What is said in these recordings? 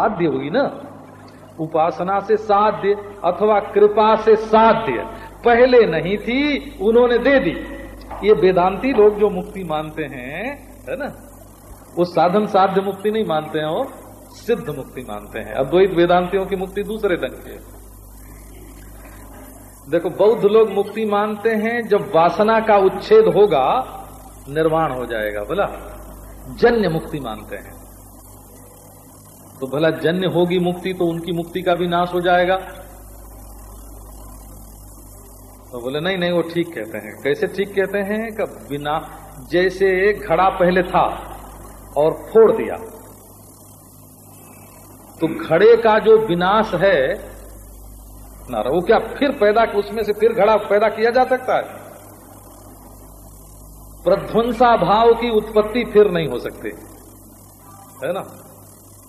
साध्य हुई ना? उपासना से साध्य अथवा कृपा से साध्य। पहले नहीं थी, उन्होंने दे दी। ये वेदांती लोग जो मुक्ति मानते हैं, है ना? वो साधन साध्य मुक्ति नहीं मानते हैं, वो सिद्ध मुक्ति मानते हैं। अद्वैत वेदांतियों की मुक्ति दूसरे ढंग की देखो, बौद्ध लोग मुक्ति मानते हैं, जब वासना का उच्छेद होगा, निर्वाण हो जाएगा, बोला? जन्य मुक्ति मानते हैं। तो भला जन्य होगी मुक्ति तो उनकी मुक्ति का भी नाश हो जाएगा। तो बोले, नहीं नहीं, वो ठीक कहते हैं। कैसे ठीक कहते हैं कि बिना, जैसे घड़ा पहले था और फोड़ दिया। तो घड़े का जो विनाश है, ना, वो क्या फिर पैदा, उसमें से फिर घड़ा पैदा किया जा सकता है? प्रध्वंसा भाव की उत्पत्ति फिर नहीं हो सकती। है ना?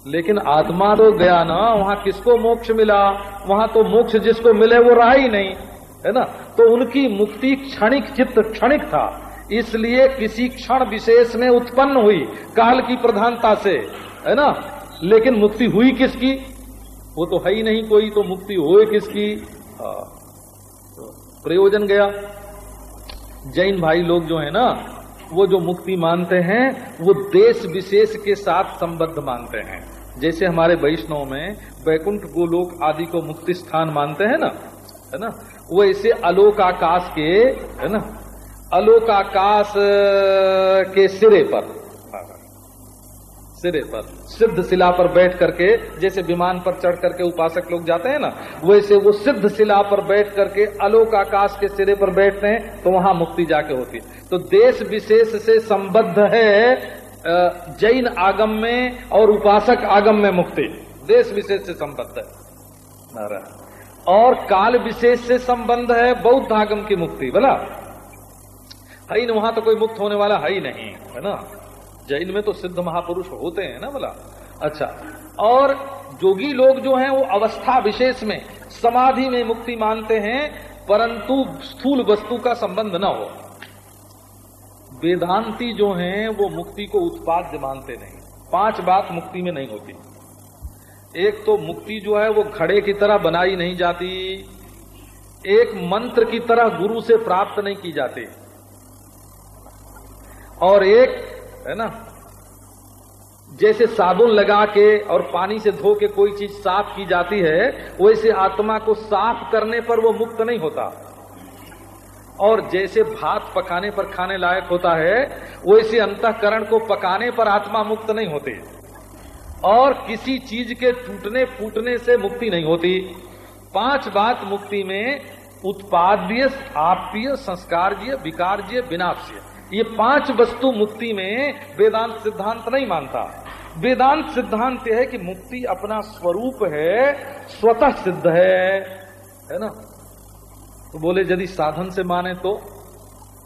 लेकिन आत्मा तो गया ना, वहाँ किसको मोक्ष मिला? वहाँ तो मोक्ष जिसको मिले वो रहा ही नहीं, है ना? तो उनकी मुक्ति क्षणिक चित्त क्षणिक था, इसलिए किसी क्षण विशेष में उत्पन्न हुई, काल की प्रधानता से, है ना? लेकिन मुक्ति हुई किसकी? वो तो है ही नहीं कोई तो मुक्ति होए किसकी? तो प्रयोजन गया। जैन भाई लोग जो है ना, वो जो मुक्ति मानते हैं, वो देश विशेष के साथ संबद्ध मानते हैं। जैसे हमारे वैष्णव में वैकुंठ गोलोक आदि को मुक्ति स्थान मानते हैं ना, है ना? वो ऐसे अलोक आकाश के, है ना? अलोक आकाश के सिरे पर। सिरे पर। सिद्ध शिला पर बैठ करके, जैसे विमान पर चढ़ करके उपासक लोग जाते हैं ना, वैसे वो सिद्ध शिला पर बैठ करके अलोक आकाश के सिरे पर बैठते हैं तो वहाँ मुक्ति जाके होती है। तो देश विशेष से संबद्ध है जैन आगम में और उपासक आगम में मुक्ति। देश विशेष से संबद्ध है। और काल विशेष से संबंध है, बौद्ध आगम की मुक्ति बोला है ही वहाँ तो कोई मुक्त होने वाला है ही नहीं, है ना? जैन में तो सिद्ध महापुरुष होते हैं ना, बोला। अच्छा और जोगी लोग जो हैं, वो अवस्था विशेष में, समाधि में मुक्ति मानते हैं, परंतु स्थूल वस्तु का संबंध न हो। वेदांती जो हैं, वो मुक्ति को उत्पाद्य मानते नहीं। पाँच बात मुक्ति में नहीं होती। एक तो मुक्ति जो है, वो घड़े की तरह बनाई नहीं जाती। एक मंत्र की तरह गुरु से प्राप्त नहीं की जाती। और एक, है ना, जैसे साबुन लगा के और पानी से धो के कोई चीज़ साफ़ की जाती है, वैसे आत्मा को साफ़ करने पर वो मुक्त नहीं होता। और जैसे भात पकाने पर खाने लायक होता है, वैसे अंतकरण को पकाने पर आत्मा मुक्त नहीं होते। और किसी चीज़ के टूटने फूटने से मुक्ति नहीं होती। पाँच बात मुक्ति में, उत्पाद्य आपीय संस्कारजीय विकारजीय विनाश्य। ये पाँच वस्तु मुक्ति में वेदांत सिद्धांत नहीं मानता। वेदांत सिद्धांत है कि मुक्ति अपना स्वरूप है, स्वतः सिद्ध है। है ना? तो बोले, यदि साधन से माने तो?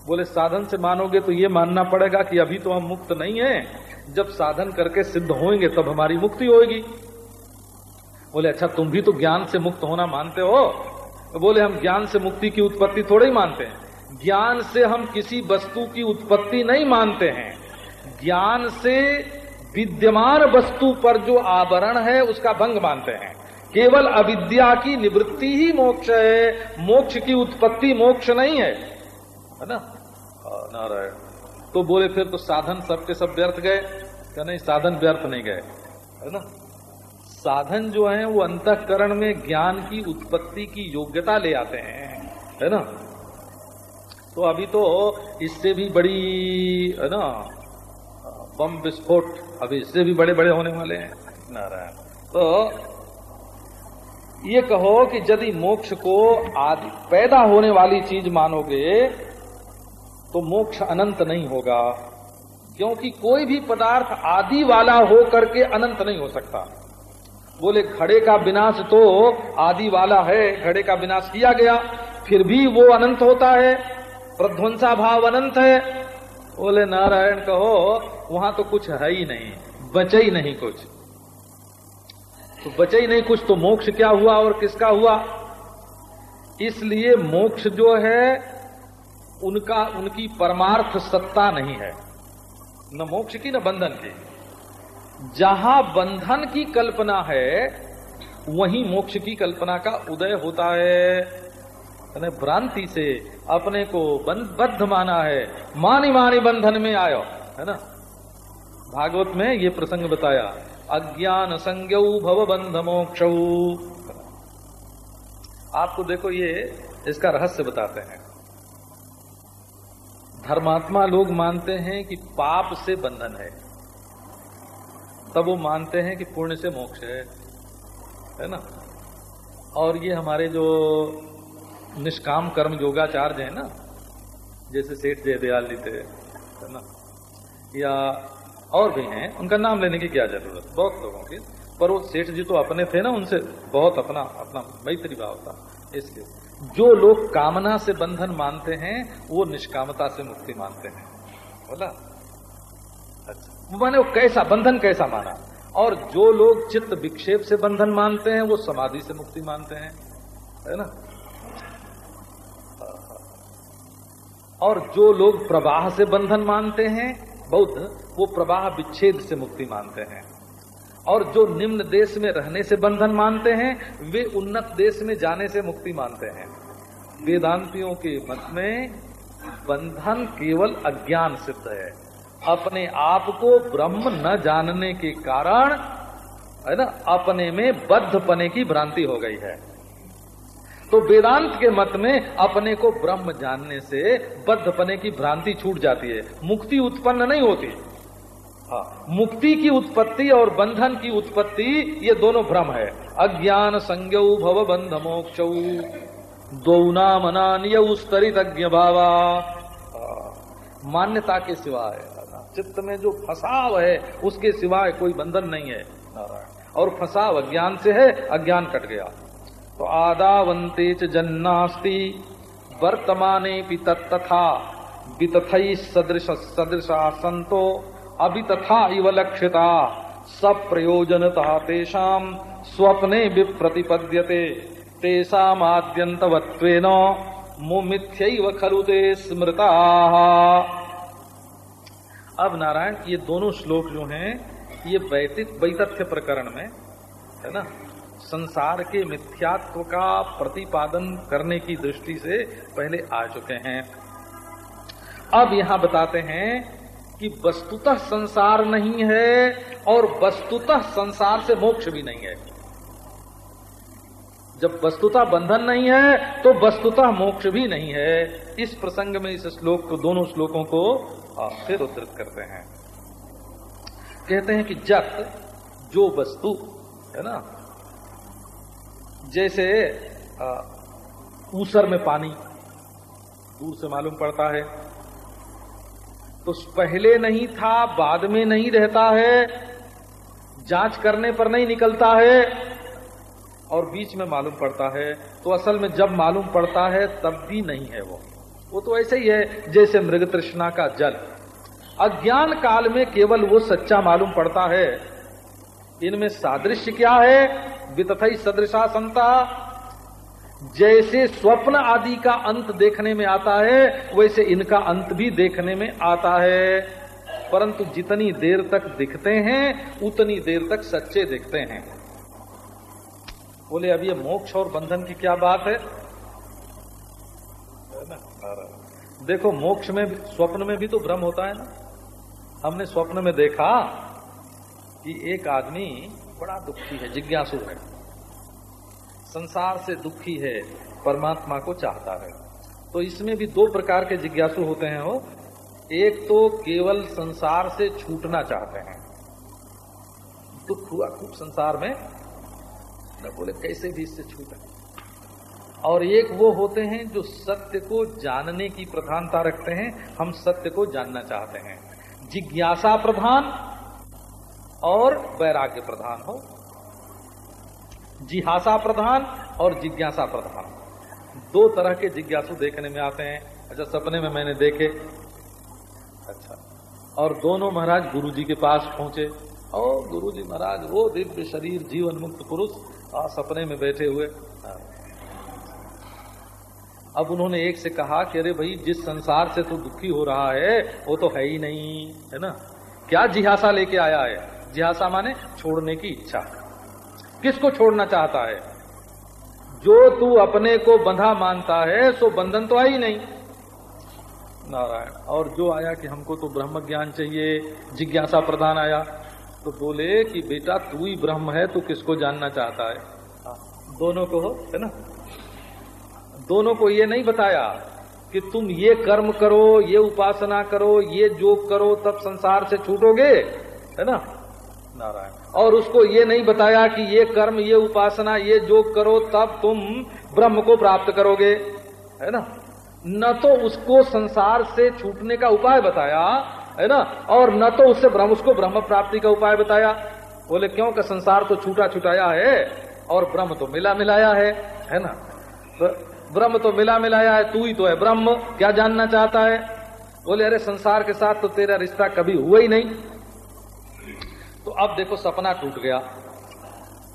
बोले, साधन से मानोगे तो ये मानना पड़ेगा कि अभी तो हम मुक्त नहीं है। जब साधन करके सिद्ध होंगे तब हमारी मुक्ति होगी बोले अच्छा तुम भी तो ज्ञान से मुक्त होना मानते हो? तो बोले, हम ज्ञान से मुक्ति की उत्पत्ति थोड़े ही मानते हैं। ज्ञान से हम किसी वस्तु की उत्पत्ति नहीं मानते हैं। ज्ञान से विद्यमान वस्तु पर जो आवरण है, उसका भंग मानते हैं। केवल अविद्या की निवृत्ति ही मोक्ष है। मोक्ष की उत्पत्ति मोक्ष नहीं है। है ना? नारायण। तो बोले, फिर तो साधन सबके सब व्यर्थ गए। क्या नहीं, साधन व्यर्थ नहीं गए। है ना? साधन जो है, वो अंतकरण में ज्ञान की उत्पत्ति की योग्यता ले आते हैं। है ना? तो अभी तो इससे भी बड़ी, है ना? बम विस्फोट, अभी इससे भी बड़े बड़े होने वाले हैं। नारायण। तो ये कहो कि यदि मोक्ष को आदि पैदा होने वाली चीज़ मानोगे तो मोक्ष अनंत नहीं होगा, क्योंकि कोई भी पदार्थ आदि वाला हो करके अनंत नहीं हो सकता। बोले, घड़े का विनाश तो आदि वाला है, घड़े का विनाश किया गया, फिर भी वो अनंत होता है, प्रध्वंसा भाव अनंत है। बोले, नारायण कहो, वहाँ तो कुछ है ही नहीं, बचे ही नहीं कुछ। तो बचे ही नहीं कुछ तो मोक्ष क्या हुआ और किसका हुआ? इसलिए मोक्ष जो है, उनका, उनकी परमार्थ सत्ता नहीं है। न मोक्ष की, न बंधन की। जहाँ बंधन की कल्पना है, वहीं मोक्ष की कल्पना का उदय होता है। भ्रांति से अपने को बद्ध माना है। मानी मानी बंधन में आयो, है ना? भागवत में ये प्रसंग बताया। अज्ञान संज्ञ भव बंध मोक्ष आपको देखो ये, इसका रहस्य बताते हैं। धर्मात्मा लोग मानते हैं कि पाप से बंधन है। तब वो मानते हैं कि पुण्य से मोक्ष है। है ना? और ये हमारे जो निष्काम कर्म योगाचार्य है ना, जैसे सेठ जयदयाल जी थे, है ना? या और भी हैं, उनका नाम लेने की क्या ज़रूरत? बहुत लोगों की। पर वो सेठ जी तो अपने थे ना, उनसे बहुत अपना अपना मैत्री भाव था, इसलिए। जो लोग कामना से बंधन मानते हैं, वो निष्कामता से मुक्ति मानते हैं। बोला? अच्छा। माने वो कैसा, बंधन कैसा माना? और जो लोग चित्त विक्षेप से बंधन मानते हैं, वो समाधि से मुक्ति मानते हैं। है ना? और जो लोग प्रवाह से बंधन मानते हैं बौद्ध वो प्रवाह विच्छेद से मुक्ति मानते हैं। और जो निम्न देश में रहने से बंधन मानते हैं, वे उन्नत देश में जाने से मुक्ति मानते हैं। वेदांतियों के मत में बंधन केवल अज्ञान सिद्ध है। अपने आप को ब्रह्म न जानने के कारण, है ना, अपने में बद्धपने की भ्रांति हो गई है। तो वेदांत के मत में अपने को ब्रह्म जानने से बद्धपने की भ्रांति छूट जाती है। मुक्ति उत्पन्न नहीं होती। हाँ, मुक्ति की उत्पत्ति और बंधन की उत्पत्ति ये दोनों भ्रम है। अज्ञान संज्ञ भव बंध मोक्ष दौना मनान्य स्तरित अज्ञ भावा हाँ, मान्यता के सिवाय चित्त में जो फसाव है उसके सिवाय कोई बंधन नहीं है। और फसाव अज्ञान से है अज्ञान कट गया। तो आदावंते च जन्नास्ति, वर्तमाने तथा वितथई सदृश सदृशा संतो अभी तथा इव लक्षिता सब प्रयोजनता तेषाम स्वप्ने विप्रतिपद्यते। तेषाद्यंतवत्वेन मुमिथ्यैव खलु ते स्मृता। अब नारायण, ये दोनों श्लोक जो हैं, ये वैतिक वैतथ्य प्रकरण में, है ना? संसार के मिथ्यात्व का प्रतिपादन करने की दृष्टि से पहले आ चुके हैं। अब यहाँ बताते हैं कि वस्तुतः संसार नहीं है और वस्तुतः संसार से मोक्ष भी नहीं है। जब वस्तुतः बंधन नहीं है तो वस्तुतः मोक्ष भी नहीं है। इस प्रसंग में इस श्लोक को, दोनों श्लोकों को फिर उद्धृत करते हैं। कहते हैं कि जत जो वस्तु, है ना जैसे ऊसर में पानी, दूर से मालूम पड़ता है। तो पहले नहीं था, बाद में नहीं रहता है, जाँच करने पर नहीं निकलता है, और बीच में मालूम पड़ता है। तो असल में जब मालूम पड़ता है, तब भी नहीं है वो। वो तो ऐसे ही है, जैसे मृग तृष्णा का जल। अज्ञान काल में केवल वो सच्चा मालूम पड़ता है इनमें सादृश्य क्या है? वितथई सदृशा संता। जैसे स्वप्न आदि का अंत देखने में आता है, वैसे इनका अंत भी देखने में आता है। परंतु जितनी देर तक दिखते हैं, उतनी देर तक सच्चे दिखते हैं। बोले, अब ये मोक्ष और बंधन की क्या बात है? देखो, मोक्ष में स्वप्न में भी तो भ्रम होता है ना। हमने स्वप्न में देखा कि एक आदमी बड़ा दुखी है, जिज्ञासु है। संसार से दुखी है, परमात्मा को चाहता है। तो इसमें भी दो प्रकार के जिज्ञासु होते हैं वो। एक तो केवल संसार से छूटना चाहते हैं। दुख हुआ खूब संसार में। न बोले, कैसे भी इससे छूटे। और एक वो होते हैं जो सत्य को जानने की प्रधानता रखते हैं। हम सत्य को जानना चाहते हैं। जिज्ञासा प्रधान और वैराग्य प्रधान हो। जिहासा प्रधान और जिज्ञासा प्रधान। दो तरह के जिज्ञासु देखने में आते हैं। अच्छा सपने में मैंने देखे। अच्छा और दोनों महाराज गुरु जी के पास पहुँचे। और गुरु जी महाराज वो दिव्य शरीर जीवन मुक्त पुरुष आ, सपने में बैठे हुए। अब उन्होंने एक से कहा कि अरे भाई जिस संसार से तू दुखी हो रहा है वो तो है ही नहीं है ना? क्या जिहासा लेके आया है? जिज्ञासा माने छोड़ने की इच्छा। किसको छोड़ना चाहता है? जो तू अपने को बंधा मानता है सो बंधन तो आई नहीं। नारायण और जो आया कि हमको तो ब्रह्म ज्ञान चाहिए जिज्ञासा प्रधान आया तो बोले कि बेटा तू ही ब्रह्म है तू किसको जानना चाहता है? हाँ, दोनों को हो ना? दोनों को ये नहीं बताया कि तुम ये कर्म करो ये उपासना करो ये जोग करो तब संसार से छूटोगे है ना? और उसको ये नहीं बताया कि ये कर्म, ये उपासना, ये जो करो तब तुम ब्रह्म को प्राप्त करोगे। है ना? न तो उसको संसार से छूटने का उपाय बताया, है ना? और न तो उससे ब्रह्म, उसको ब्रह्म प्राप्ति का उपाय बताया। बोले, क्यों? का संसार तो छूटा छुटाया है और ब्रह्म तो मिला मिलाया है। है ना? तो ब्रह्म तो मिला मिलाया है, तू ही तो है ब्रह्म, क्या जानना चाहता है? बोले, अरे, संसार के साथ तो तेरा रिश्ता कभी हुआ ही नहीं। तो अब देखो सपना टूट गया।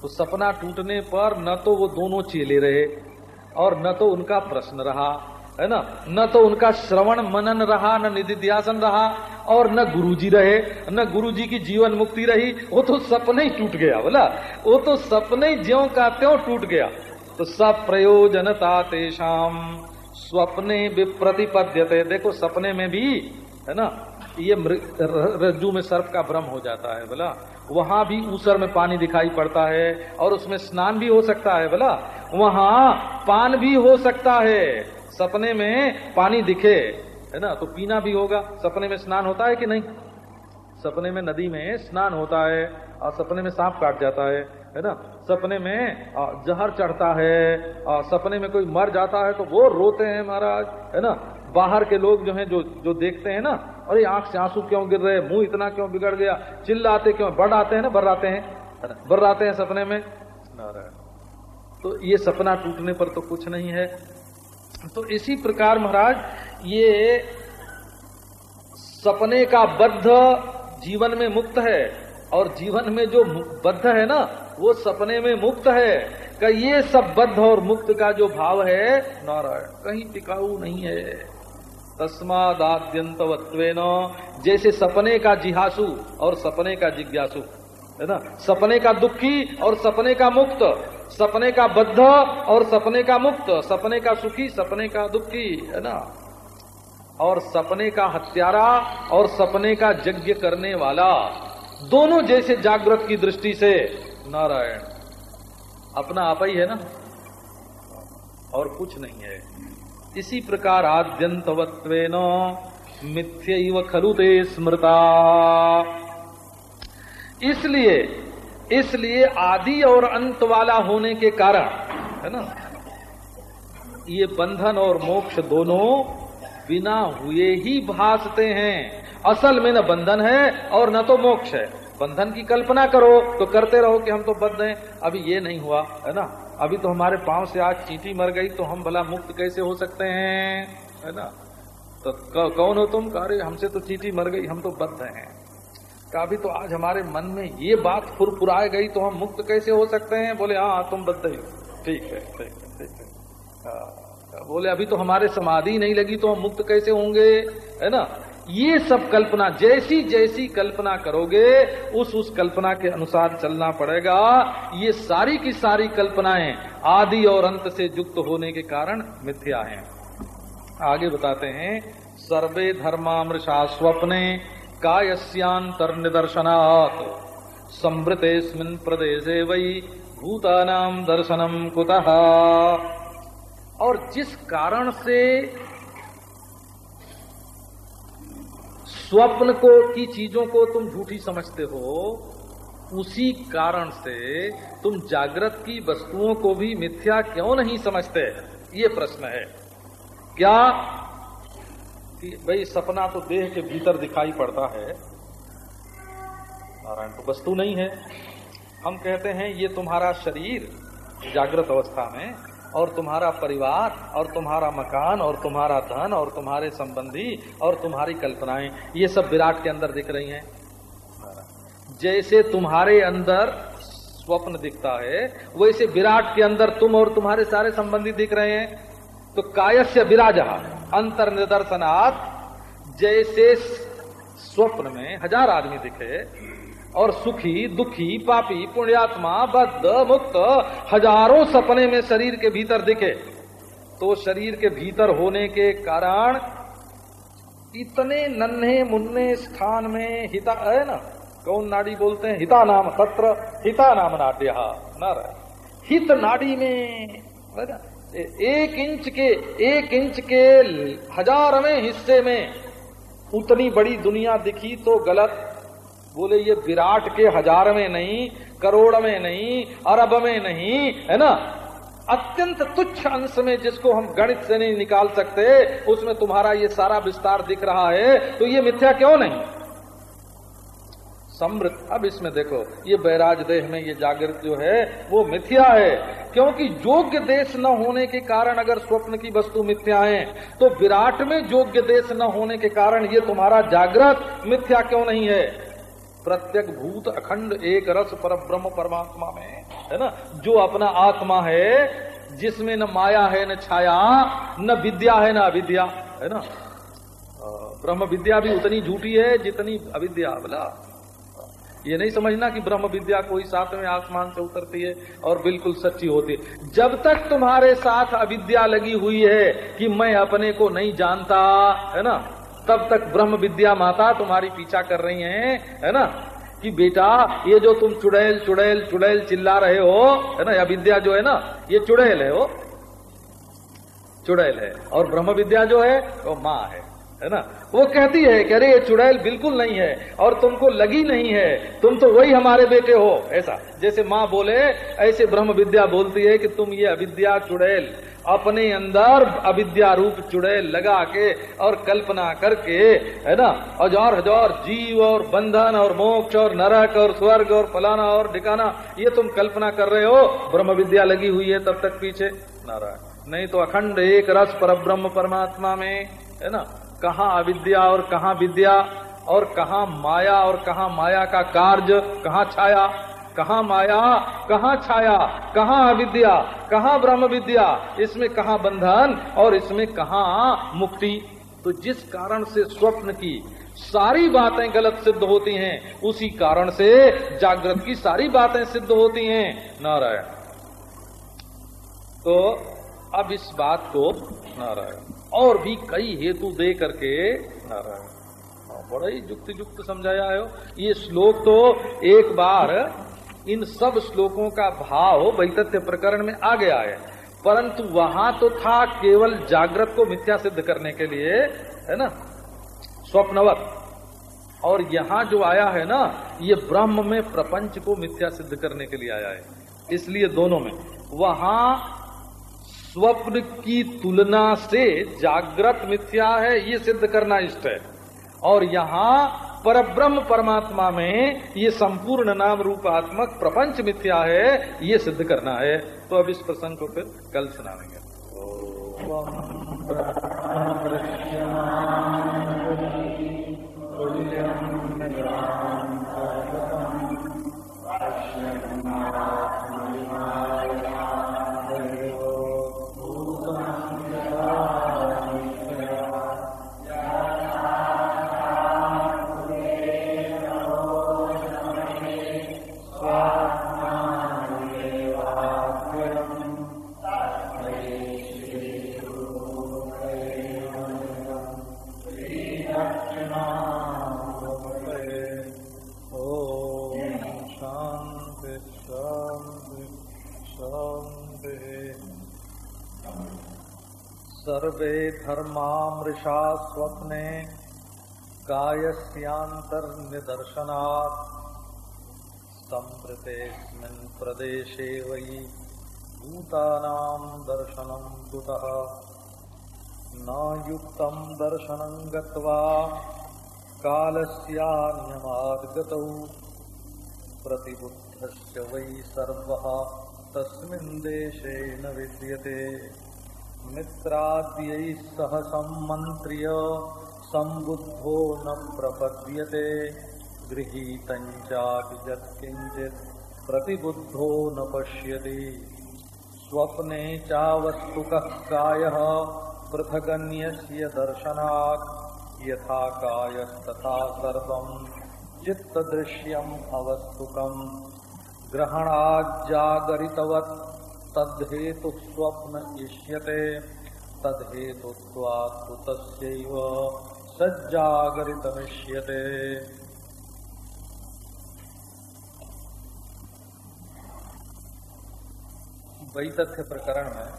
तो सपना टूटने पर न तो वो दोनों चेले रहे और न तो उनका प्रश्न रहा, है ना? न तो उनका श्रवण मनन रहा, न निधिध्यासन रहा और न गुरुजी रहे, न गुरुजी की जीवन मुक्ति रही। वो तो सपने ही टूट गया, बोला। वो तो सपने ही ज्यो का त्यों टूट गया। तो सब प्रयोजनता तेषाम स्वप्ने विप्रतिपद्यते। देखो सपने में भी, है ना? ये रज्जू में सर्प का भ्रम हो जाता है बोला वहाँ भी ऊसर में पानी दिखाई पड़ता है और उसमें स्नान भी हो सकता है बोला वहाँ पान भी हो सकता है, सपने में पानी दिखे, है ना? तो पीना भी होगा। सपने में स्नान होता है कि नहीं? सपने में नदी में स्नान होता है और सपने में सांप काट जाता है है ना? सपने में जहर चढ़ता है सपने में कोई मर जाता है तो वो रोते हैं महाराज, है ना? बाहर के लोग जो हैं जो जो देखते हैं ना अरे आँख से आँसू क्यों गिर रहे मुँह इतना क्यों बिगड़ गया चिल्लाते क्यों बढ़ आते हैं ना बर्राते हैं बर्राते हैं सपने में। तो ये सपना टूटने पर तो कुछ नहीं है। तो इसी प्रकार महाराज ये सपने का बद्ध जीवन में मुक्त है और जीवन में जो बद्ध है ना वो सपने में मुक्त है। का ये सब बद्ध और मुक्त का जो भाव है नारायण। कहीं टिकाऊ नहीं है। तस्मादाद्यंतवत्व जैसे सपने का जिहासु और सपने का जिज्ञासु है ना सपने का दुखी और सपने का मुक्त सपने का बद्ध और सपने का मुक्त सपने का सुखी सपने का दुखी है ना और सपने का हत्यारा और सपने का यज्ञ करने वाला दोनों जैसे जागृत की दृष्टि से नारायण अपना आप ही है ना और कुछ नहीं है इसी प्रकार आद्यंतवत्व मिथ्य खलु ते स्मृता। इसलिए इसलिए आदि और अंत वाला होने के कारण, है ना, ये बंधन और मोक्ष दोनों बिना हुए ही भासते हैं। असल में न बंधन है और न तो मोक्ष है। बंधन की कल्पना करो तो करते रहो कि हम तो बद्ध हैं। अभी ये नहीं हुआ, है ना? अभी तो हमारे पाँव से आज चींटी मर गई तो हम भला मुक्त कैसे हो सकते हैं? है ना? तो कौन हो तुम? रहे हमसे तो चींटी मर गई हम तो बद्ध हैं। अभी तो आज हमारे मन में ये बात फुरफुराए गई तो हम मुक्त कैसे हो सकते हैं? बोले हाँ तुम बद्ध ही ठीक है ठीक है ठीक है। हाँ, बोले अभी तो हमारे समाधि नहीं लगी तो हम मुक्त कैसे होंगे? है ना? ये सब कल्पना जैसी जैसी कल्पना करोगे, उस उस कल्पना के अनुसार चलना पड़ेगा। ये सारी की सारी कल्पनाएँ आदि और अंत से युक्त होने के कारण मिथ्या हैं। आगे बताते हैं, सर्वे धर्मामृषा स्वप्ने कायस्यांतर निदर्शनात् संवृतेस्मिन् प्रदेशे वही भूतानाम दर्शनम कुतः? और जिस कारण से स्वप्न को, की चीज़ों को तुम झूठी समझते हो, उसी कारण से तुम जागृत की वस्तुओं को भी मिथ्या क्यों नहीं समझते? ये प्रश्न है। क्या कि भाई, सपना तो देह के भीतर दिखाई पड़ता है। नारायण तो वस्तु नहीं है। हम कहते हैं, ये तुम्हारा शरीर जागृत अवस्था में और तुम्हारा परिवार, और तुम्हारा मकान, और तुम्हारा धन, और तुम्हारे संबंधी, और तुम्हारी कल्पनाएँ, ये सब विराट के अंदर दिख रही हैं। जैसे तुम्हारे अंदर स्वप्न दिखता है, वैसे विराट के अंदर तुम और तुम्हारे सारे संबंधी दिख रहे हैं। तो कायस्य विराज अंतर निदर्शनात् जैसे स्वप्न में हज़ार आदमी दिखे और सुखी, दुखी, पापी, पुण्यात्मा, बद्ध, मुक्त, हज़ारों सपने में शरीर के भीतर दिखे। तो शरीर के भीतर होने के कारण इतने नन्हे मुन्ने स्थान में हिता, है ना? कौन नाड़ी बोलते हैं? हिता नाम सत्र, हिता नाम नाट्य नर। हित नाड़ी में एक इंच के, एक इंच के हजारवें हिस्से में उतनी बड़ी दुनिया दिखी तो गलत। बोले, ये विराट के हज़ार में नहीं, करोड़ में नहीं, अरब में नहीं, है ना? अत्यंत तुच्छ अंश में जिसको हम गणित से नहीं निकाल सकते, उसमें तुम्हारा ये सारा विस्तार दिख रहा है तो ये मिथ्या क्यों नहीं? समृद्ध, अब इसमें देखो, ये बैराज देह में ये जागृत जो है, वो मिथ्या है, क्योंकि योग्य देश न होने के कारण अगर स्वप्न की वस्तु मिथ्या है तो विराट में योग्य देश न होने के कारण ये तुम्हारा जागृत मिथ्या क्यों नहीं है? प्रत्येक भूत अखंड एक रस पर ब्रह्म परमात्मा में, है ना? जो अपना आत्मा है, जिसमें न माया है, न छाया, न विद्या है, न अविद्या, है ना? ब्रह्म विद्या भी उतनी झूठी है जितनी अविद्या, बोला। ये नहीं समझना कि ब्रह्म विद्या कोई साथ में आसमान से उतरती है और बिल्कुल सच्ची होती है। जब तक तुम्हारे साथ अविद्या लगी हुई है कि मैं अपने को नहीं जानता, है ना? तब तक ब्रह्म विद्या माता तुम्हारी पीछा कर रही हैं? है ना? कि बेटा, ये जो तुम चुड़ैल चुड़ैल चुड़ैल चिल्ला रहे हो, है ना? या विद्या जो है ना, ये चुड़ैल है वो। चुड़ैल है। और ब्रह्म विद्या जो है, वो माँ है। है ना? वो कहती है कि अरे, ये चुड़ैल बिल्कुल नहीं है और तुमको लगी नहीं है। तुम तो वही हमारे बेटे हो। ऐसा। जैसे माँ बोले, ऐसे ब्रह्म विद्या बोलती है कि तुम ये अविद्या चुड़ैल, अपने अंदर अविद्या रूप चुड़ैल लगा के और कल्पना करके, है ना? हज़ार हज़ार जीव और बंधन और मोक्ष और नरक और स्वर्ग और फलाना और ठिकाना ये तुम कल्पना कर रहे हो। ब्रह्म विद्या लगी हुई है तब तक पीछे। नारायण। नहीं तो अखंड एक रस पर ब्रह्म परमात्मा में, है ना? कहा अविद्या और कहा विद्या, और कहा माया और कहा माया का कार्य, कहा छाया, कहा माया, कहा छाया, कहा अविद्या, कहा ब्रह्म विद्या इसमें कहा बंधन और इसमें कहा मुक्ति। तो जिस कारण से स्वप्न की सारी बातें गलत सिद्ध होती हैं, उसी कारण से जागृत की सारी बातें सिद्ध होती हैं। नारायण। तो अब इस बात को नारायण। और भी कई हेतु दे करके हाँ, बड़ा ही युक्ति युक्त समझाया है ये श्लोक तो एक बार इन सब श्लोकों का भाव वैतथ्य प्रकरण में आ गया है। परंतु वहाँ तो था केवल जागृत को मिथ्या सिद्ध करने के लिए है ना? स्वप्नवत। और यहाँ जो आया है ना ये ब्रह्म में प्रपंच को मिथ्या सिद्ध करने के लिए आया है। इसलिए दोनों में। वहाँ स्वप्न की तुलना से जागृत मिथ्या है, ये सिद्ध करना इष्ट है। और यहाँ पर ब्रह्म परमात्मा में ये संपूर्ण नाम रूपात्मक प्रपंच मिथ्या है, ये सिद्ध करना है। तो अब इस प्रसंग को फिर कल सुनाएँगे सर्वे धर्मामृषा स्वप्ने कायस्यान्तर्निदर्शनात् संवृतेऽस्मिन् प्रदेशे वै भूतानां दर्शनं कुतः? न युक्तं दर्शनं गत्वा कालस्यान्यमाद्गतौ प्रतिबुद्धस्य वै सर्वः तस्मिन् न विद्यते। मित्राद्यै सह सम्मन्त्र्य सम्बुद्धो न प्रपद्यते। गृहीतञ्चापि यत्किञ्चित् प्रतिबुद्धो न पश्यति। स्वप्ने चावस्तुकः कायः? पृथगन्यस्य दर्शनात् यथा कायस्तथा सर्वम् चित्त दृश्यम अवस्तुकम। ग्रहणाजागरितवत तद्धेतु स्वप्न इष्यते। तद्धेतु सज्जागरितमिष्यते। वैतथ्य प्रकरण में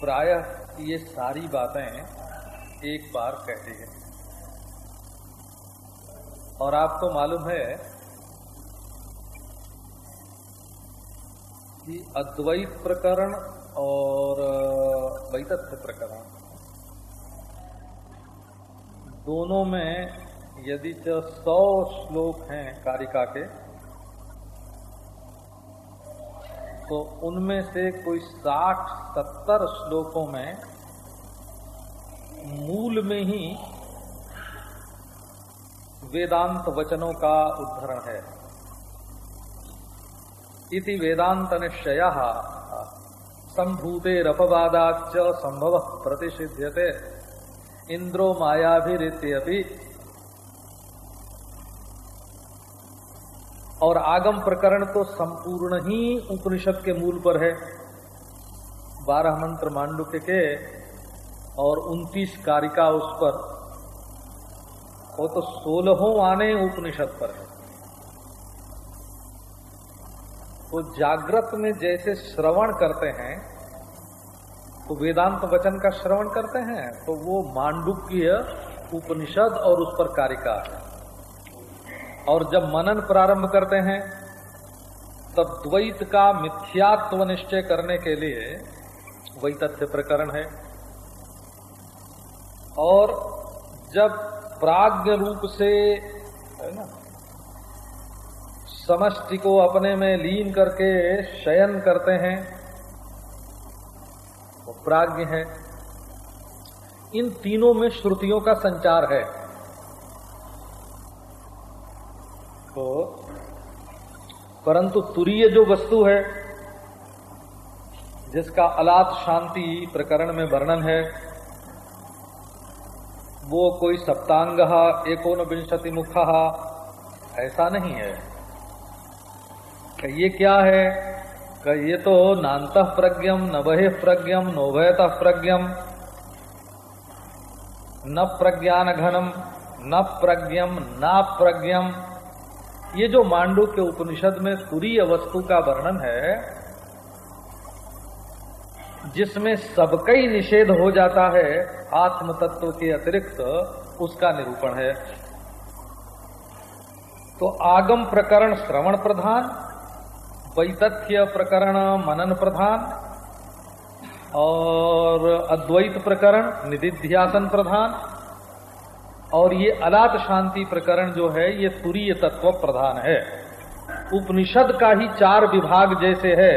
प्रायः ये सारी बातें एक बार कह दी है। और आपको मालूम है कि अद्वैत प्रकरण और वैतथ्य प्रकरण। दोनों में यदि जो सौ श्लोक हैं कारिका के तो उनमें से कोई साठ, सत्तर श्लोकों में मूल में ही वेदांत वचनों का उद्धरण है। इति वेदांत निश्चय संभूते रपवादाच संभव प्रतिषिध्यते। इंद्रो मायाभिरित्यपि। और आगम प्रकरण तो संपूर्ण ही उपनिषद के मूल पर है। बारह मंत्र मांडुक्य के और उनतीस कारिका उस पर। वो तो सोलहों आने उपनिषद पर है। तो जागृत में जैसे श्रवण करते हैं तो वेदांत वचन का श्रवण करते हैं तो वो मांडुक्य उपनिषद और उस पर कारिका है। और जब मनन प्रारंभ करते हैं, तब द्वैत का मिथ्यात्व निश्चय करने के लिए वही तथ्य प्रकरण है। और जब प्राग्ञ रूप से, है ना समष्टि को अपने में लीन करके शयन करते हैं। वो प्राज्ञ है। इन तीनों में श्रुतियों का संचार है। तो परंतु तुरीय जो वस्तु है, जिसका अलात शांति प्रकरण में वर्णन है, वो कोई सप्तांग एकोन विंशति मुख ऐसा नहीं है। ये क्या है? कि ये तो नात प्रज्ञम न बहे प्रज्ञम नोभयत प्रज्ञम न प्रज्ञान घनम न प्रज्ञम न प्रज्ञम ये जो मांडू के उपनिषद में तुरीय वस्तु का वर्णन है, जिसमें सबका ही निषेध हो जाता है आत्म तत्व के अतिरिक्त, उसका निरूपण है। तो आगम प्रकरण श्रवण प्रधान वैतथ्य प्रकरण मनन प्रधान और अद्वैत प्रकरण निधिध्यासन प्रधान और ये अलात शांति प्रकरण जो है, ये तुरीय तत्व प्रधान है। उपनिषद का ही चार विभाग जैसे है,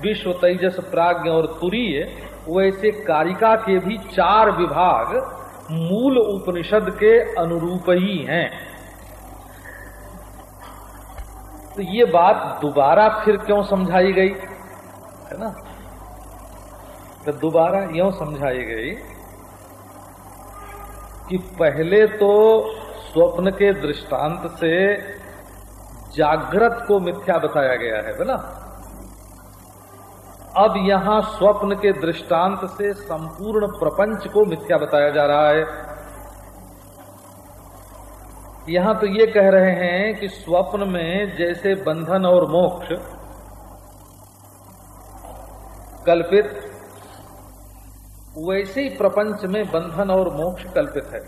विश्व, तेजस प्राज्ञ और तुरीय, वैसे कारिका के भी चार विभाग मूल उपनिषद के अनुरूप ही हैं। तो ये बात दोबारा फिर क्यों समझाई गई? है ना? तो दोबारा यूँ समझाई गई कि पहले तो स्वप्न के दृष्टांत से जागृत को मिथ्या बताया गया है बोला अब यहाँ स्वप्न के दृष्टांत से संपूर्ण प्रपंच को मिथ्या बताया जा रहा है। यहाँ तो ये कह रहे हैं कि स्वप्न में जैसे बंधन और मोक्ष, कल्पित, वैसे ही प्रपंच में बंधन और मोक्ष कल्पित है।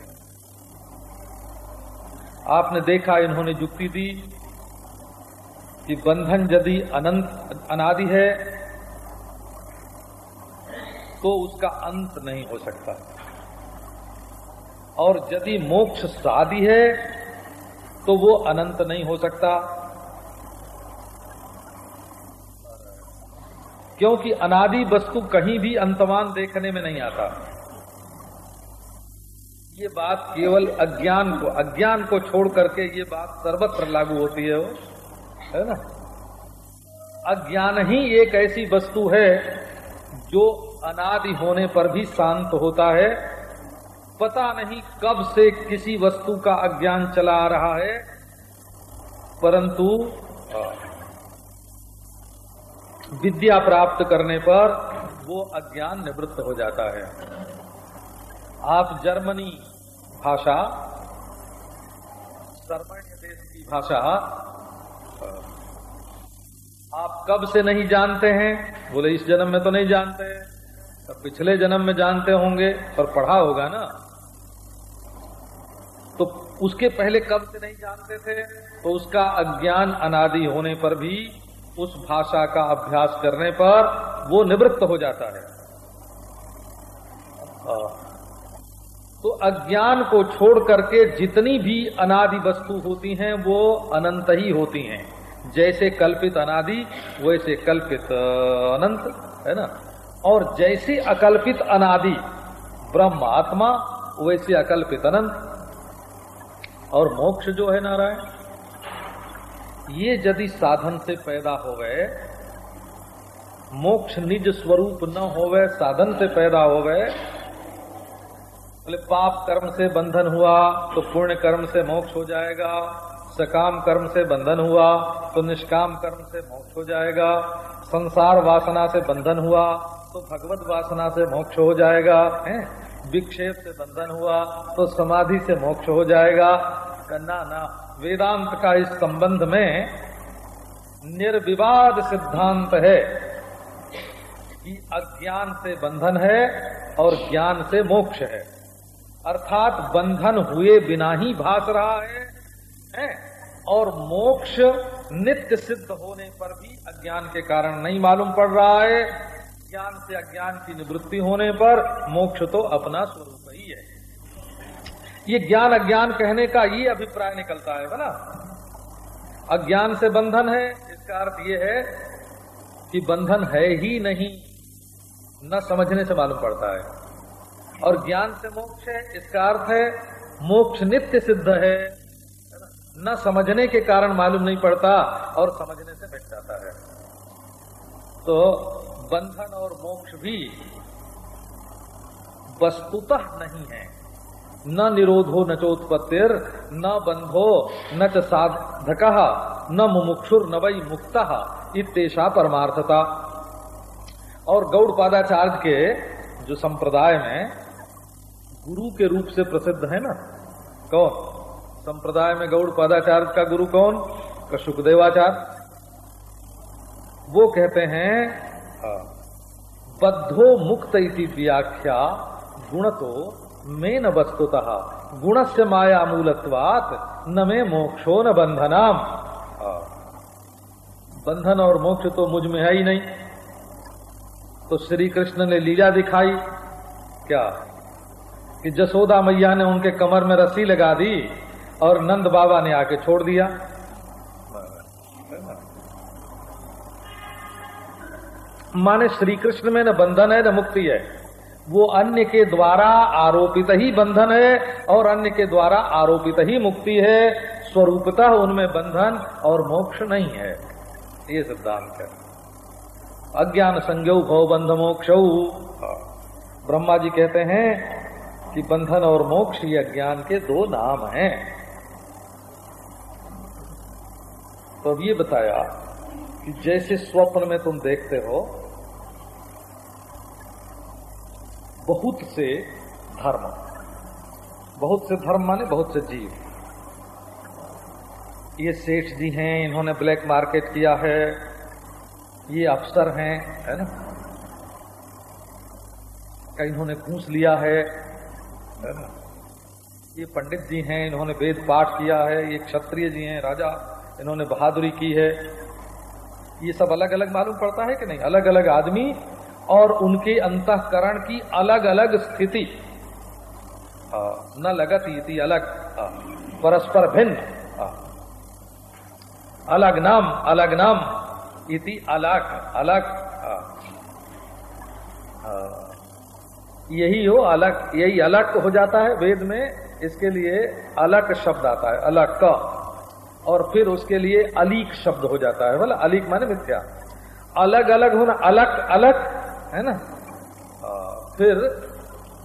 आपने देखा, इन्होंने जुक्ति दी कि बंधन यदि अनंत, अनादि है तो उसका अंत नहीं हो सकता। और यदि मोक्ष सादी है तो वो अनंत नहीं हो सकता। क्योंकि अनादि वस्तु कहीं भी अंतमान देखने में नहीं आता। ये बात केवल अज्ञान को अज्ञान को छोड़ करके ये बात सर्वत्र लागू होती है वो, है ना? अज्ञान ही एक ऐसी वस्तु है जो अनादि होने पर भी शांत होता है। पता नहीं कब से किसी वस्तु का अज्ञान चला आ रहा है, परंतु विद्या प्राप्त करने पर वो अज्ञान निवृत्त हो जाता है। आप जर्मनी भाषा, सर्वण्य देश की भाषा आप कब से नहीं जानते हैं? बोले, इस जन्म में तो नहीं जानते। तो पिछले जन्म में जानते होंगे, पर पढ़ा होगा ना। उसके पहले कब से नहीं जानते थे तो उसका अज्ञान अनादि होने पर भी उस भाषा का अभ्यास करने पर वो निवृत्त हो जाता है। तो अज्ञान को छोड़ करके जितनी भी अनादि वस्तु होती हैं, वो अनंत ही होती हैं। जैसे कल्पित अनादि, वैसे कल्पित अनंत, है ना? और जैसे अकल्पित अनादि, ब्रह्म आत्मा, वैसे अकल्पित अनंत। और मोक्ष जो है नारायण, ये यदि साधन से पैदा हो गए मोक्ष निज स्वरूप न होवे, साधन से पैदा हो गए बोले, पाप कर्म से बंधन हुआ तो पुण्य कर्म से मोक्ष हो जाएगा, सकाम कर्म से बंधन हुआ तो निष्काम कर्म से मोक्ष हो जाएगा, संसार वासना से बंधन हुआ तो भगवत वासना से मोक्ष हो जाएगा, है? विक्षेप से बंधन हुआ तो समाधि से मोक्ष हो जाएगा। ना ना वेदांत का इस संबंध में निर्विवाद सिद्धांत है कि अज्ञान से बंधन है और ज्ञान से मोक्ष है। अर्थात बंधन हुए बिना ही भाग रहा है, है? और मोक्ष नित्य सिद्ध होने पर भी अज्ञान के कारण नहीं मालूम पड़ रहा है। ज्ञान से अज्ञान की निवृत्ति होने पर मोक्ष तो अपना स्वरूप ही है। ये ज्ञान अज्ञान कहने का ये अभिप्राय निकलता है बोला अज्ञान से बंधन है, इसका अर्थ ये है कि बंधन है ही नहीं, न समझने से मालूम पड़ता है। और ज्ञान से मोक्ष है, इसका अर्थ है मोक्ष नित्य सिद्ध है न समझने के कारण मालूम नहीं पड़ता और समझने से मिट जाता है। तो बंधन और मोक्ष भी वस्तुतः नहीं है। न निरोधो न चोत्पत्तिर न बंधो न च साधक न मुमुक्षुर न वही मुक्त इतेशा परमार्थता। और गौड़ पादाचार्य के जो संप्रदाय में गुरु के रूप से प्रसिद्ध है ना कौन? संप्रदाय में गौड़ पादाचार्य का गुरु कौन? का सुखदेवाचार्य वो कहते हैं हाँ, बद्धो मुक्त इति व्याख्या गुण तो में न वस्तुतः। गुण से माया मूलत्वात न में मोक्षो न बंधनाम हाँ, बंधन और मोक्ष तो मुझमें है ही नहीं। तो श्री कृष्ण ने लीला दिखाई। क्या? कि जसोदा मैया ने उनके कमर में रस्सी लगा दी और नंद बाबा ने आके छोड़ दिया। माने श्री कृष्ण में न बंधन है, न मुक्ति है। वो अन्य के द्वारा आरोपित ही बंधन है और अन्य के द्वारा आरोपित ही मुक्ति है। स्वरूपतः उनमें बंधन और मोक्ष नहीं है। ये सिद्धांत है। अज्ञान संज्ञो भव बंध मोक्ष। ब्रह्मा जी कहते हैं कि बंधन और मोक्ष ये अज्ञान के दो नाम हैं। तो अब ये बताया कि जैसे स्वप्न में तुम देखते हो बहुत से धर्म। बहुत से धर्म माने बहुत से जीव। ये सेठ जी हैं, इन्होंने ब्लैक मार्केट किया है। ये अफसर हैं, है ना? इन्होंने घूस लिया है? है ना? ये पंडित जी हैं, इन्होंने वेद पाठ किया है। ये क्षत्रिय जी हैं, राजा, इन्होंने बहादुरी की है। ये सब अलग अलग मालूम पड़ता है कि नहीं? अलग अलग आदमी और उनके अंतकरण की अलग अलग स्थिति न लगत इति अलग। परस्पर भिन्न। अलग नाम अलग नाम इति अलग अलग यही हो, अलग, यही अलग हो जाता है वेद में। इसके लिए अलग शब्द आता है अलग का। और फिर उसके लिए अलीक शब्द हो जाता है। बोला अलीक माने मिथ्या। अलग अलग होना अलग अलग है ना? फिर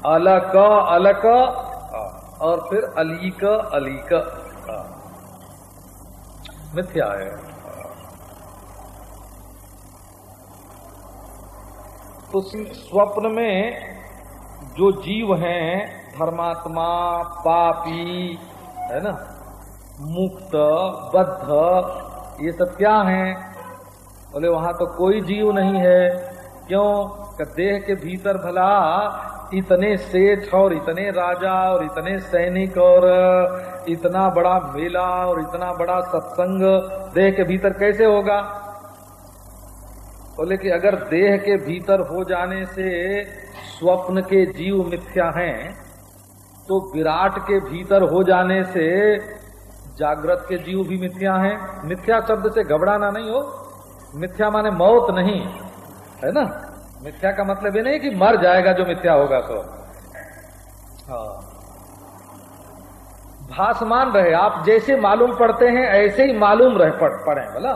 अलक अलक और फिर अलीक अलीक मिथ्या है। तो स्वप्न में जो जीव हैं, धर्मात्मा, पापी, है ना? मुक्त, बद्ध, ये सब क्या हैं? बोले, वहाँ तो कोई जीव नहीं है। क्यों? देह के भीतर भला इतने सेठ और इतने राजा और इतने सैनिक और इतना बड़ा मेला और इतना बड़ा सत्संग देह के भीतर कैसे होगा? बोले कि अगर देह के भीतर हो जाने से स्वप्न के जीव मिथ्या हैं तो विराट के भीतर हो जाने से जागृत के जीव भी मिथ्या हैं। मिथ्या शब्द से घबराना नहीं हो। मिथ्या माने मौत नहीं। है ना? मिथ्या का मतलब ये नहीं कि मर जाएगा जो मिथ्या होगा तो। हाँ। भासमान रहे। आप जैसे मालूम पड़ते हैं ऐसे ही मालूम रहे पड़, पड़े बोला?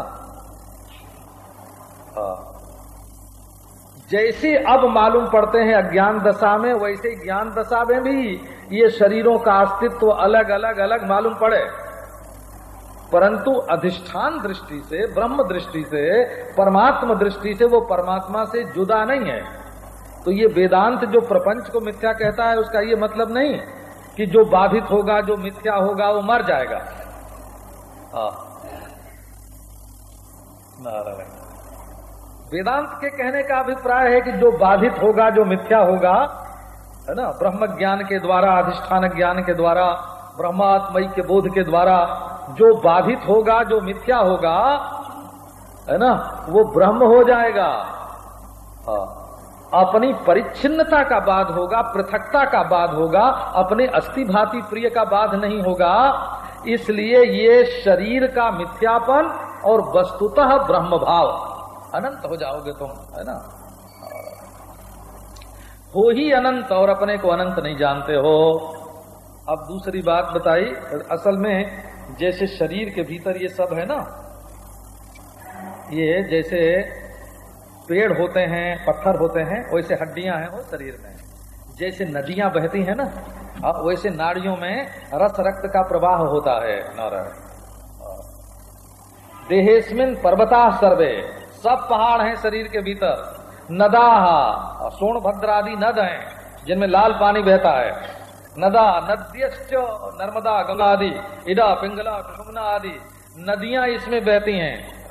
हाँ। जैसे अब मालूम पड़ते हैं अज्ञान दशा में वैसे ज्ञान दशा में भी ये शरीरों का अस्तित्व अलग अलग अलग मालूम पड़े। परंतु अधिष्ठान दृष्टि से, ब्रह्म दृष्टि से, परमात्म दृष्टि से वो परमात्मा से जुदा नहीं है तो ये वेदांत जो प्रपंच को मिथ्या कहता है, उसका ये मतलब नहीं कि जो बाधित होगा, जो मिथ्या होगा, वो मर जाएगा हाँ। वेदांत के कहने का अभिप्राय है कि जो बाधित होगा, जो मिथ्या होगा, है ना, ब्रह्म ज्ञान के द्वारा, अधिष्ठान ज्ञान के द्वारा ब्रह्मात्मय के बोध के द्वारा जो बाधित होगा, जो मिथ्या होगा, है ना, वो ब्रह्म हो जाएगा। हाँ। अपनी परिच्छिन्नता का बाध होगा, पृथकता का बाध होगा, अपने अस्थि भाती प्रिय का बाध नहीं होगा। इसलिए ये शरीर का मिथ्यापन और वस्तुतः ब्रह्म भाव अनंत हो जाओगे तुम, है ना? हो ही अनंत और अपने को अनंत नहीं जानते हो। अब दूसरी बात बताई, असल में जैसे शरीर के भीतर ये सब है ना, ये जैसे पेड़ होते हैं, पत्थर होते हैं, वैसे हड्डियाँ हैं वो शरीर में। जैसे नदियाँ बहती हैं ना वैसे नाड़ियों में रस रक्त का प्रवाह होता है, नारायण। देहेस्मिन पर्वता सर्वे, सब पहाड़ हैं शरीर के भीतर। नदाहा सोनभद्र आदि नद हैं, जिनमें लाल पानी बहता है। नदा, नद्यश्च नर्मदा गंगा आदि इडा, पिंगला, कुसुमना आदि नदियाँ इसमें बहती हैं।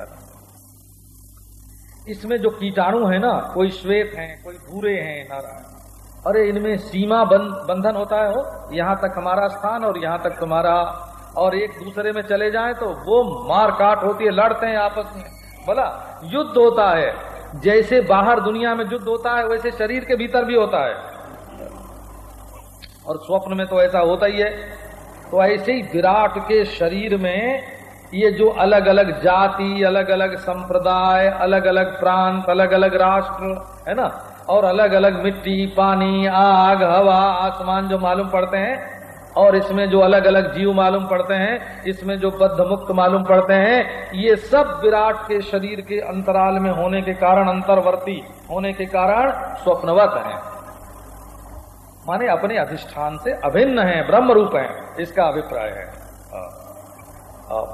इसमें जो कीटाणु है ना, कोई श्वेत हैं, कोई भूरे हैं, नारायण। अरे, इनमें सीमा बंधन होता है हो यहाँ तक हमारा स्थान और यहाँ तक तुम्हारा। और एक दूसरे में चले जाए तो वो मार काट होती है, लड़ते हैं आपस में। बोला युद्ध होता है। जैसे बाहर दुनिया में युद्ध होता है, वैसे शरीर के भीतर भी होता है। और स्वप्न में तो ऐसा होता ही है। तो ऐसे ही विराट के शरीर में ये जो अलग अलग जाति अलग अलग संप्रदाय अलग अलग प्रांत अलग अलग राष्ट्र, है ना? और अलग अलग मिट्टी, पानी, आग, हवा, आसमान जो मालूम पड़ते हैं, और इसमें जो अलग अलग जीव मालूम पड़ते हैं, इसमें जो बद्ध मुक्त मालूम पड़ते हैं, ये सब विराट के शरीर के अंतराल में होने के कारण, अंतर्वर्ती होने के कारण स्वप्नवत हैं। माने अपने अधिष्ठान से अभिन्न है ब्रह्म रूप है, इसका अभिप्राय है।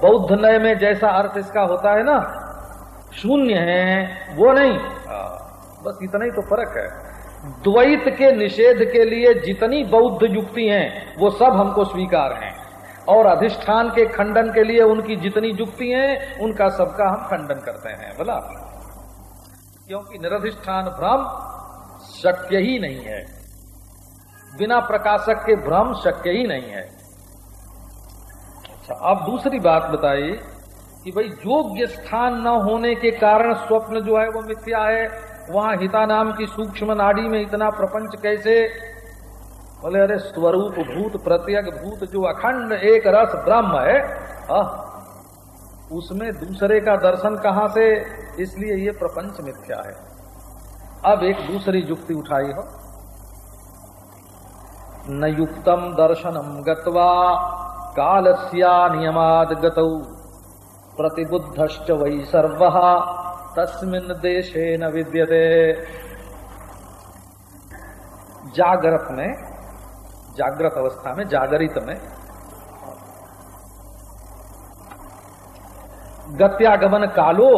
बौद्ध नय में जैसा अर्थ इसका होता है ना, शून्य है, वो नहीं। बस इतना ही तो फ़र्क है। द्वैत के निषेध के लिए जितनी बौद्ध युक्ति हैं, वो सब हमको स्वीकार हैं। और अधिष्ठान के खंडन के लिए उनकी जितनी युक्ति हैं, उनका सबका हम खंडन करते हैं, बोला क्योंकि निरधिष्ठान भ्रम शक्य ही नहीं है। बिना प्रकाशक के भ्रम शक्य ही नहीं है। अच्छा अब दूसरी बात बताइए कि भाई योग्य स्थान न होने के कारण स्वप्न जो है वो मिथ्या है वहाँ हिता नाम की सूक्ष्म नाड़ी में इतना प्रपंच कैसे? बोले अरे स्वरूप भूत प्रत्यग भूत जो अखंड एक रस ब्रह्म है आ, उसमें दूसरे का दर्शन कहाँ से? इसलिए ये प्रपंच मिथ्या है। अब एक दूसरी युक्ति उठाई हो। न युक्तम दर्शनम गत्वा कालस्या नियमाद गतौ प्रतिबुद्धश्च वै सर्व तस्मिन् देशे न विद्यते। जागृत में जागृत अवस्था में, जागरित में गत्यागमन कालो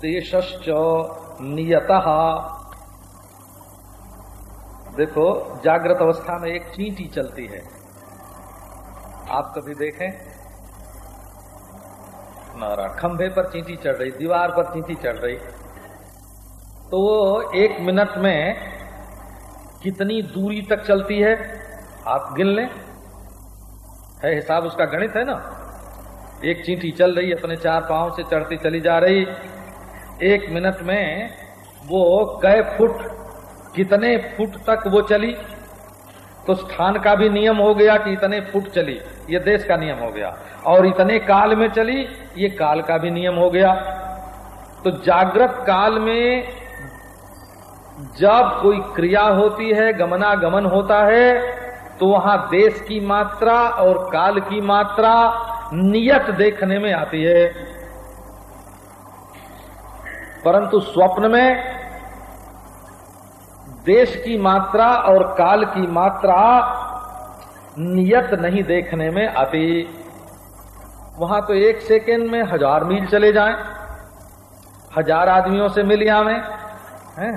देशश्च नियत देखो, जागृत अवस्था में एक चींटी चलती है। आप कभी देखें? नारा खंभे पर चींटी चढ़ रही, दीवार पर चींटी चढ़ रही। तो वो एक मिनट में कितनी दूरी तक चलती है? आप गिन लें। है हिसाब उसका गणित है ना? एक चींटी चल रही, अपने चार पाँव से चढ़ती चली जा रही। एक मिनट में वो कै फुट कितने फुट तक वो चली? तो स्थान का भी नियम हो गया कि इतने फुट चली। ये देश का नियम हो गया। और इतने काल में चली, ये काल का भी नियम हो गया। तो जागृत काल में जब कोई क्रिया होती है, गमनागमन होता है तो वहाँ देश की मात्रा और काल की मात्रा नियत देखने में आती है। परंतु स्वप्न में देश की मात्रा और काल की मात्रा नियत नहीं देखने में आती। वहाँ तो एक सेकेंड में हज़ार मील चले जाएँ, हज़ार आदमियों से मिल आवे हैं?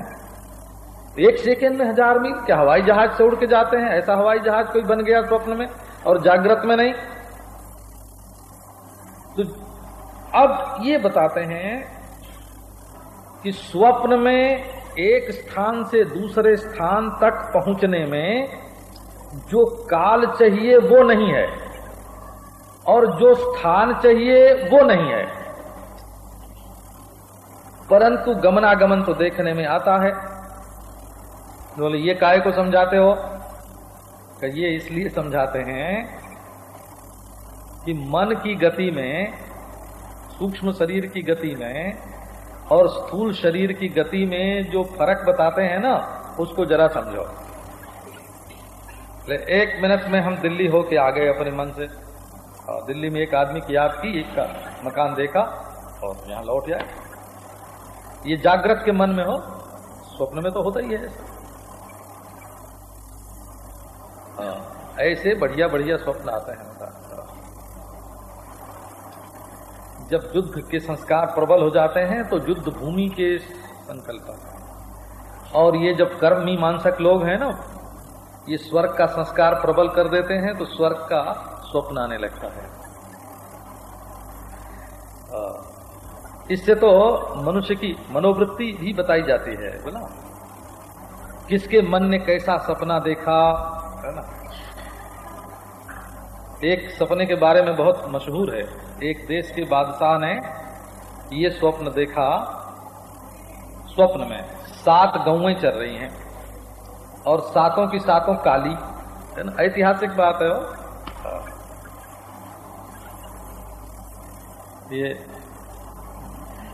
एक सेकेंड में हज़ार मील? क्या हवाई जहाज़ से उड़ के जाते हैं? ऐसा हवाई जहाज़ कोई बन गया स्वप्न में और जागृत में नहीं? तो अब ये बताते हैं कि स्वप्न में एक स्थान से दूसरे स्थान तक पहुँचने में जो काल चाहिए वो नहीं है और जो स्थान चाहिए वो नहीं है। परंतु गमनागमन तो देखने में आता है। बोले, ये काय को समझाते हो? कि ये इसलिए समझाते हैं कि मन की गति में, सूक्ष्म शरीर की गति में और स्थूल शरीर की गति में जो फ़र्क बताते हैं ना उसको जरा समझो। ले एक मिनट में हम दिल्ली होके आ गए अपने मन से। और दिल्ली में एक आदमी की याद की एक का मकान देखा और यहाँ लौट जाए ये जागृत के मन में हो स्वप्न में तो होता ही है। हाँ, ऐसे बढ़िया बढ़िया स्वप्न आते हैं। जब युद्ध के संस्कार प्रबल हो जाते हैं तो युद्ध भूमि के संकल्प और ये जब कर्म मीमांसक लोग हैं ना, ये स्वर्ग का संस्कार प्रबल कर देते हैं तो स्वर्ग का स्वप्न आने लगता है। इससे तो मनुष्य की मनोवृत्ति भी बताई जाती है, बोला। किसके मन ने कैसा सपना देखा, है ना? एक सपने के बारे में बहुत मशहूर है। एक देश के बादशाह ने ये स्वप्न देखा। स्वप्न में सात गौएँ चल रही हैं और सातों की सातों काली। है ना? ऐतिहासिक बात है वो। ये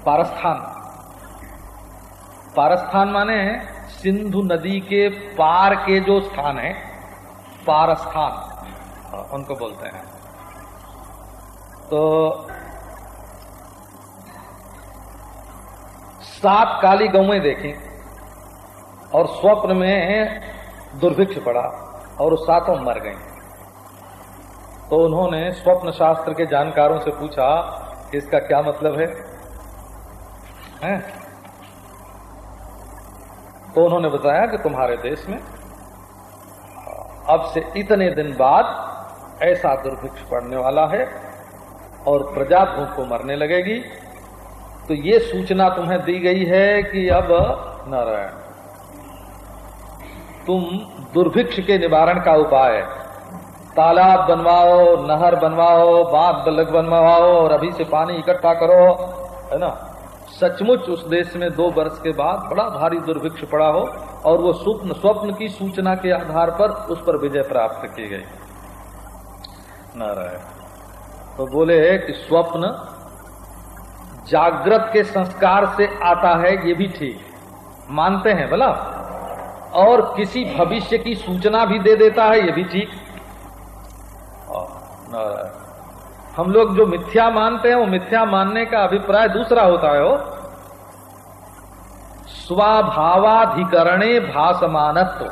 पारस्थान। पारस्थान माने सिंधु नदी के पार के जो स्थान है, पारस्थान। उनको बोलते हैं। तो सात काली गौएँ देखी और स्वप्न में दुर्भिक्ष पड़ा और सातों मर गई। तो उन्होंने स्वप्न शास्त्र के जानकारों से पूछा कि इसका क्या मतलब है? हैं? तो उन्होंने बताया कि तुम्हारे देश में अब से इतने दिन बाद ऐसा दुर्भिक्ष पड़ने वाला है और प्रजा भूख को मरने लगेगी। तो ये सूचना तुम्हें दी गई है कि अब नारायण, तुम दुर्भिक्ष के निवारण का उपाय, तालाब बनवाओ, नहर बनवाओ बाग बलग बनवाओ और अभी से पानी इकट्ठा करो, है ना? सचमुच उस देश में दो वर्ष के बाद बड़ा भारी दुर्भिक्ष पड़ा हो और वो स्वप्न स्वप्न की सूचना के आधार पर उस पर विजय प्राप्त की गई। नारायण। तो बोले कि स्वप्न जागृत के संस्कार से आता है, ये भी ठीक मानते हैं, बोला? और किसी भविष्य की सूचना भी दे देता है, ये भी ठीक। हम लोग जो मिथ्या मानते हैं, वो मिथ्या मानने का अभिप्राय दूसरा होता है, वो? स्वभावाधिकरणे भासमानत्व।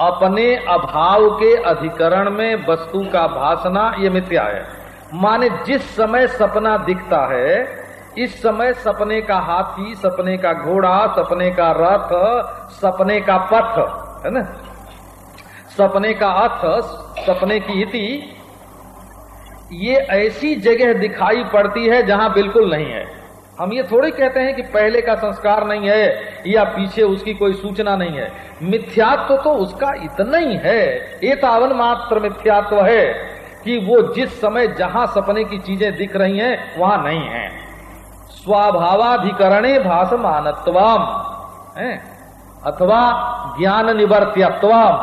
अपने अभाव के अधिकरण में वस्तु का भासना ये मिथ्या है। माने जिस समय सपना दिखता है, इस समय सपने का हाथी, सपने का घोड़ा, सपने का रथ, सपने का पथ, है ना? सपने का अथ, सपने की इति, ये ऐसी जगह दिखाई पड़ती है जहाँ बिल्कुल नहीं है। हम ये थोड़ी कहते हैं कि पहले का संस्कार नहीं है, या पीछे उसकी कोई सूचना नहीं है। मिथ्यात्व तो उसका इतना ही है ये तावन मात्र मिथ्यात्व है, कि वो जिस समय जहाँ सपने की चीज़ें दिख रही हैं, वहाँ नहीं है। स्वाभावाधिकरणे भाषमानत्वम अथवा ज्ञान निवर्त्यत्वम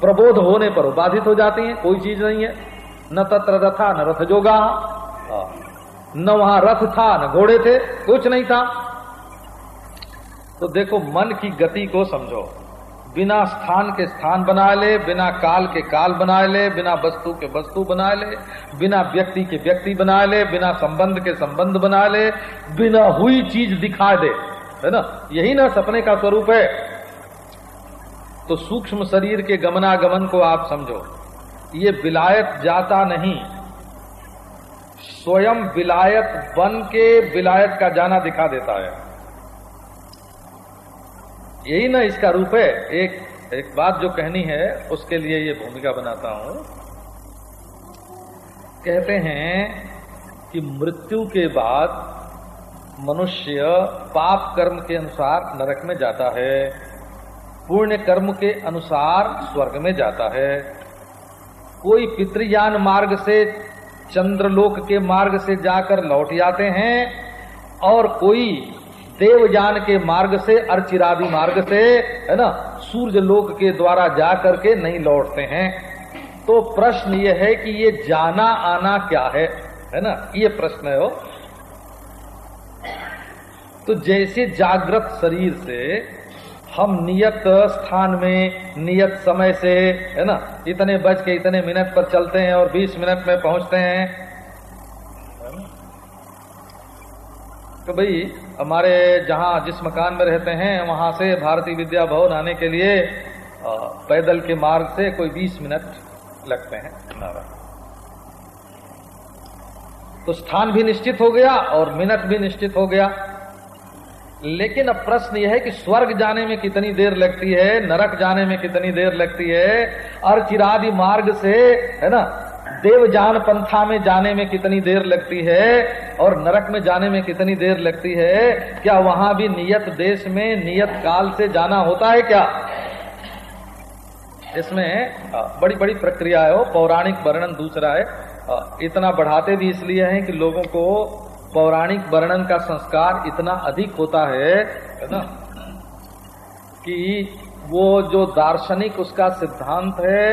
प्रबोध होने पर बाधित हो जाती है, कोई चीज़ नहीं है। न तत्र रथा, न रथ जोगा न वहाँ रथ था, न घोड़े थे, कुछ नहीं था। तो देखो, मन की गति को समझो। बिना स्थान के स्थान बना ले, बिना काल के काल बना ले, बिना वस्तु के वस्तु बना ले, बिना व्यक्ति के व्यक्ति बना ले, बिना संबंध के संबंध बना ले, बिना हुई चीज़ दिखा दे। है ना? यही ना सपने का स्वरूप है। तो सूक्ष्म शरीर के गमनागमन को आप समझो। ये विलायत जाता नहीं। स्वयं विलायत बन के विलायत का जाना दिखा देता है। यही ना इसका रूप है। एक एक बात जो कहनी है, उसके लिए ये भूमिका बनाता हूँ। कहते हैं कि मृत्यु के बाद मनुष्य पाप कर्म के अनुसार नरक में जाता है। पुण्य कर्म के अनुसार स्वर्ग में जाता है। कोई पितृयान मार्ग से चंद्रलोक के मार्ग से जाकर लौट जाते हैं और कोई देवयान के मार्ग से, अर्चिरादि मार्ग से, है ना सूर्य लोक के द्वारा जा करके नहीं लौटते हैं। तो प्रश्न ये है कि ये जाना आना क्या है? है ना, ये प्रश्न है वो। तो जैसे जागृत शरीर से हम नियत स्थान में, नियत समय से, है ना, इतने बज के इतने मिनट पर चलते हैं और 20 मिनट में पहुँचते हैं। तो भाई, हमारे जहाँ जिस मकान में रहते हैं, वहाँ से भारतीय विद्या भवन आने के लिए पैदल के मार्ग से कोई 20 मिनट लगते हैं। तो स्थान भी निश्चित हो गया और मिनट भी निश्चित हो गया। लेकिन अब प्रश्न यह है कि स्वर्ग जाने में कितनी देर लगती है, नरक जाने में कितनी देर लगती है और चिरादि मार्ग से, है ना, देवजान पंथा में जाने में कितनी देर लगती है और नरक में जाने में कितनी देर लगती है, क्या वहाँ भी नियत देश में, नियत काल से जाना होता है क्या? इसमें बड़ी बड़ी प्रक्रिया है, पौराणिक वर्णन दूसरा है इतना बढ़ाते भी इसलिए हैं कि लोगों को पौराणिक वर्णन का संस्कार इतना अधिक होता है ना, कि वो जो दार्शनिक उसका सिद्धांत है,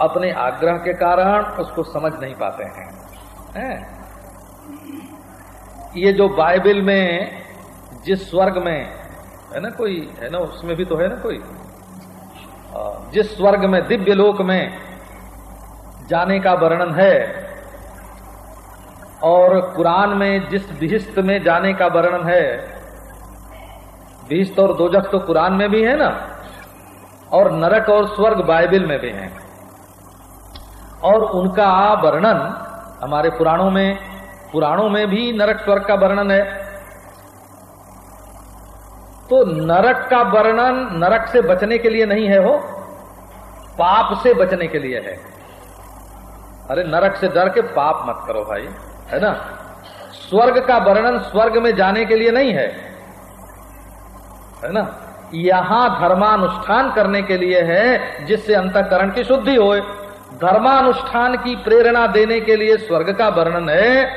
अपने आग्रह के कारण उसको समझ नहीं पाते हैं, है? ये जो बाइबल में, जिस स्वर्ग में, है ना कोई, है ना, उसमें भी तो है ना कोई जिस स्वर्ग में, दिव्य लोक में जाने का वर्णन है और कुरान में जिस विहिस्त में जाने का वर्णन है विहिस्त और दोजख तो कुरान में भी है ना? और नरक और स्वर्ग बाइबल में भी है। और उनका वर्णन हमारे पुराणों में पुराणों में भी नरक स्वर्ग का वर्णन है। तो नरक का वर्णन नरक से बचने के लिए नहीं है हो, पाप से बचने के लिए है। अरे नरक से डर के पाप मत करो भाई। है ना? स्वर्ग का वर्णन स्वर्ग में जाने के लिए नहीं है। है ना? यहाँ धर्मानुष्ठान करने के लिए है, जिससे अंतकरण की शुद्धि होए। धर्मानुष्ठान की प्रेरणा देने के लिए स्वर्ग का वर्णन है,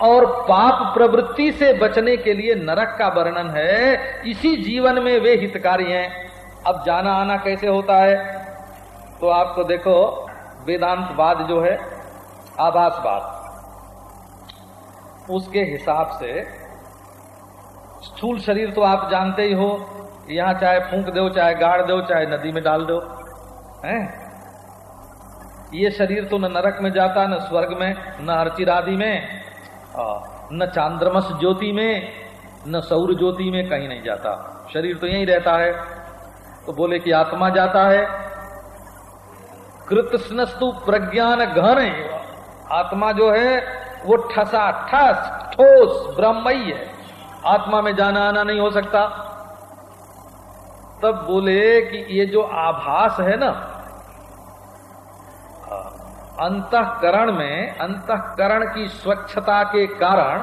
और पाप प्रवृत्ति से बचने के लिए नरक का वर्णन है। इसी जीवन में वे हितकारी हैं। अब जाना आना कैसे होता है? तो आपको देखो, वेदांतवाद जो है, आभासवाद। उसके हिसाब से, स्थूल शरीर तो आप जानते ही हो यहाँ चाहे फूंक दो, चाहे गाड़ दो, चाहे नदी में डाल दो, हैं? ये शरीर तो न नरक में जाता, न स्वर्ग में, न अर्चिरादि में न चांद्रमस ज्योति में, न सौर ज्योति में कहीं नहीं जाता। शरीर तो यही रहता है। तो बोले कि आत्मा जाता है। कृतस्नस्तु प्रज्ञान घन आत्मा जो है वो ठसा, ठस ठोस ब्रह्मई है। आत्मा में जाना आना नहीं हो सकता। तब बोले कि ये जो आभास है ना अंतकरण में, अंतकरण की स्वच्छता के कारण